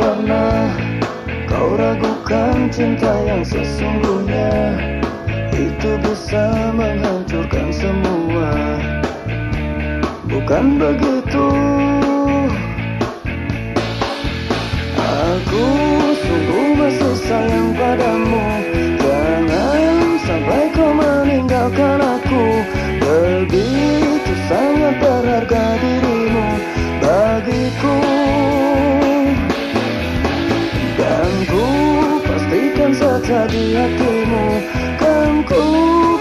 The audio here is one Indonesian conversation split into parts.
pernah kau ragukan cinta yang sesungguhnya? Itu bisa menghancurkan semua. Bukan begitu. Aku sungguh masih sayang padamu. Di hatimu. Kan ku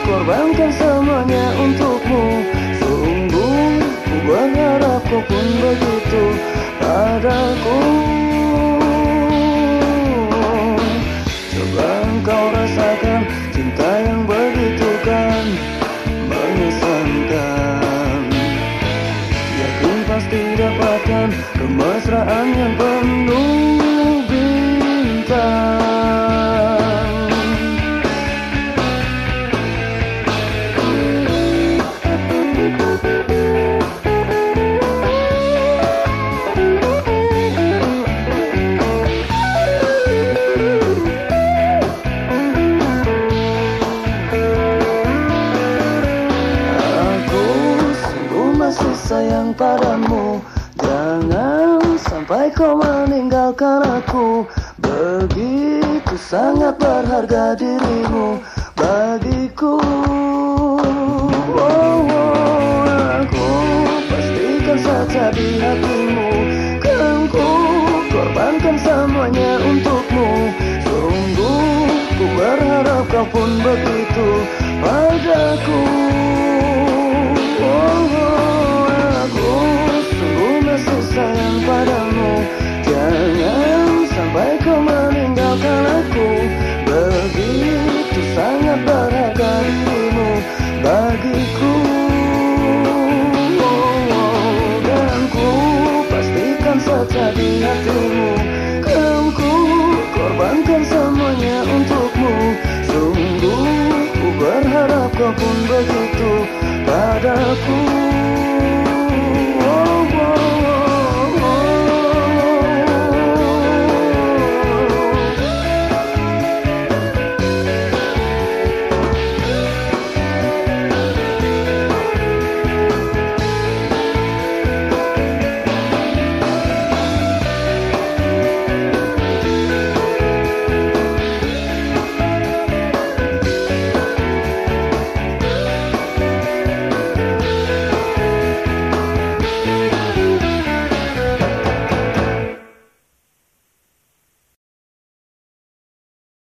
korbankan semuanya untukmu. Sungguh ku berharap kau pun begitu padaku. Coba engkau rasakan cinta yang begitu kan mengesankan Yakin pasti dapatkan kemesraan yang penuh sayang padamu. Jangan sampai kau meninggalkan aku. Begitu sangat berharga dirimu bagiku. Oh, oh, Aku pastikan saja di hatimu Kan ku korbankan semuanya untukmu. Sungguh ku berharap kau pun begitu lakukan semuanya untukmu. Sungguh ku berharap kau pun begitu padaku.